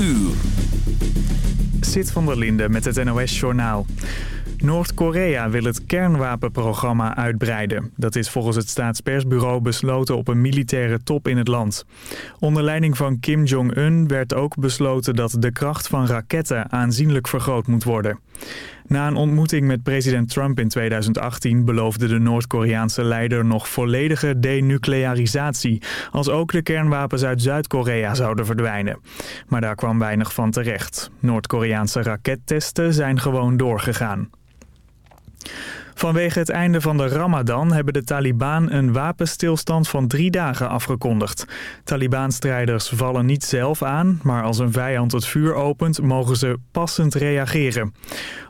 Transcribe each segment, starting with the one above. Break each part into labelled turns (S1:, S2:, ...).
S1: uur.
S2: Van der Linde met het NOS-journaal. Noord-Korea wil het kernwapenprogramma uitbreiden. Dat is volgens het staatspersbureau besloten op een militaire top in het land. Onder leiding van Kim Jong-un werd ook besloten dat de kracht van raketten aanzienlijk vergroot moet worden. Na een ontmoeting met president Trump in 2018 beloofde de Noord-Koreaanse leider nog volledige denuclearisatie, als ook de kernwapens uit Zuid-Korea zouden verdwijnen. Maar daar kwam weinig van terecht. Noord-Koreaanse rakettesten zijn gewoon doorgegaan. Vanwege het einde van de Ramadan hebben de Taliban een wapenstilstand van drie dagen afgekondigd. Taliban-strijders vallen niet zelf aan, maar als een vijand het vuur opent, mogen ze passend reageren.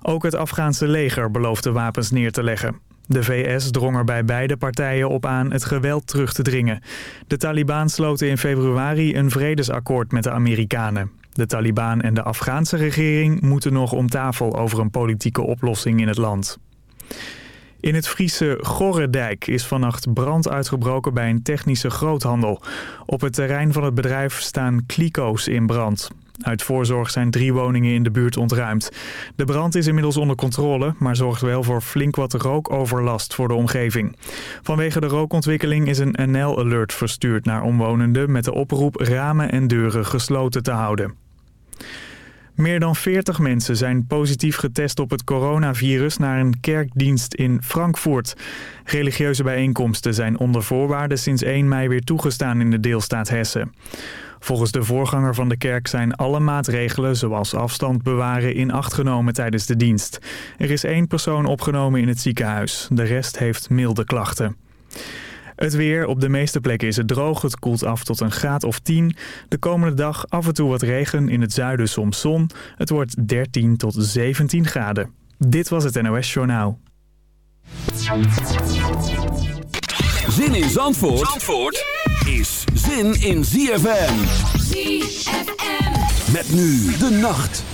S2: Ook het Afghaanse leger belooft de wapens neer te leggen. De VS drong er bij beide partijen op aan het geweld terug te dringen. De Taliban sloten in februari een vredesakkoord met de Amerikanen. De Taliban en de Afghaanse regering moeten nog om tafel over een politieke oplossing in het land. In het Friese Gorredijk is vannacht brand uitgebroken bij een technische groothandel. Op het terrein van het bedrijf staan kliko's in brand. Uit voorzorg zijn drie woningen in de buurt ontruimd. De brand is inmiddels onder controle, maar zorgt wel voor flink wat rookoverlast voor de omgeving. Vanwege de rookontwikkeling is een NL-alert verstuurd naar omwonenden met de oproep ramen en deuren gesloten te houden. Meer dan 40 mensen zijn positief getest op het coronavirus naar een kerkdienst in Frankfurt. Religieuze bijeenkomsten zijn onder voorwaarden sinds 1 mei weer toegestaan in de deelstaat Hessen. Volgens de voorganger van de kerk zijn alle maatregelen, zoals afstand bewaren, in acht genomen tijdens de dienst. Er is één persoon opgenomen in het ziekenhuis. De rest heeft milde klachten. Het weer. Op de meeste plekken is het droog. Het koelt af tot een graad of 10. De komende dag af en toe wat regen. In het zuiden soms zon. Het wordt 13 tot 17 graden. Dit was het NOS Journaal.
S1: Zin in Zandvoort, Zandvoort is zin in ZFM. ZFM. Met nu de nacht.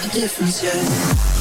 S3: compliqué fonctionne.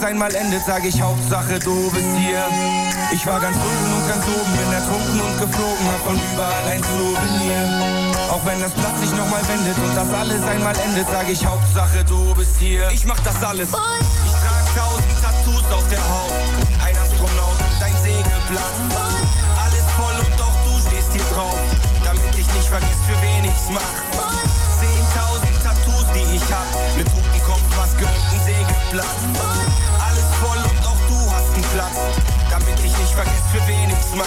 S3: Alles einmal endet, sag ich Hauptsache du bist hier. Ich war ganz unten und ganz oben, bin ertrunken und geflogen, hab von überall ein Souvenir. Auch wenn das Blatt sich nochmal wendet und das alles einmal endet, sag ich Hauptsache du bist hier. Ich mach das alles. Ich trag tausend Tattoos auf der Haut. Ein Astronaut und ein Segelplan. Alles voll und auch du stehst hier drauf. Damit ich nicht vergiss, für wen ich's mach. Zehntausend Tattoos, die ich hab. Ne Totenkopfmaske und ein Segelplan. Alles voll und auch du hast einen Platz. Damit ich nicht vergiss, für wen ich's mach.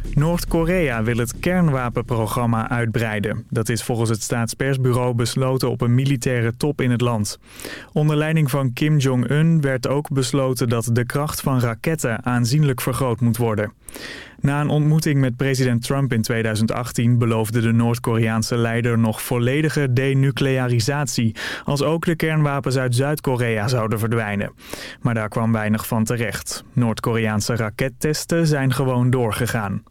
S2: Noord-Korea wil het kernwapenprogramma uitbreiden. Dat is volgens het staatspersbureau besloten op een militaire top in het land. Onder leiding van Kim Jong-un werd ook besloten dat de kracht van raketten aanzienlijk vergroot moet worden. Na een ontmoeting met president Trump in 2018 beloofde de Noord-Koreaanse leider nog volledige denuclearisatie, als ook de kernwapens uit Zuid-Korea zouden verdwijnen. Maar daar kwam weinig van terecht. Noord-Koreaanse rakettesten zijn gewoon doorgegaan.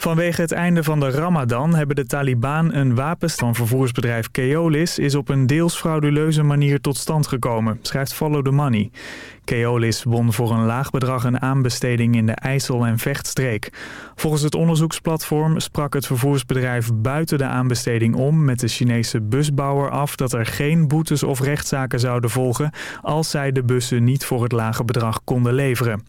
S2: Vanwege het einde van de Ramadan hebben de Taliban een wapen van vervoersbedrijf Keolis is op een deels frauduleuze manier tot stand gekomen, schrijft Follow the Money. Keolis won voor een laag bedrag een aanbesteding in de IJssel- en Vechtstreek. Volgens het onderzoeksplatform sprak het vervoersbedrijf buiten de aanbesteding om met de Chinese busbouwer af dat er geen boetes of rechtszaken zouden volgen als zij de bussen niet voor het lage bedrag konden leveren.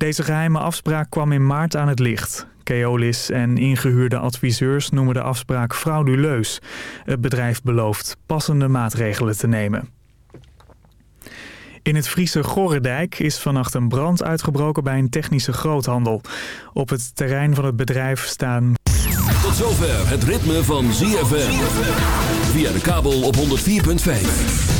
S2: Deze geheime afspraak kwam in maart aan het licht. Keolis en ingehuurde adviseurs noemen de afspraak frauduleus. Het bedrijf belooft passende maatregelen te nemen. In het Friese Gorredijk is vannacht een brand uitgebroken bij een technische groothandel. Op het terrein van het bedrijf staan...
S1: Tot zover het ritme van ZFM. Via de kabel op 104.5.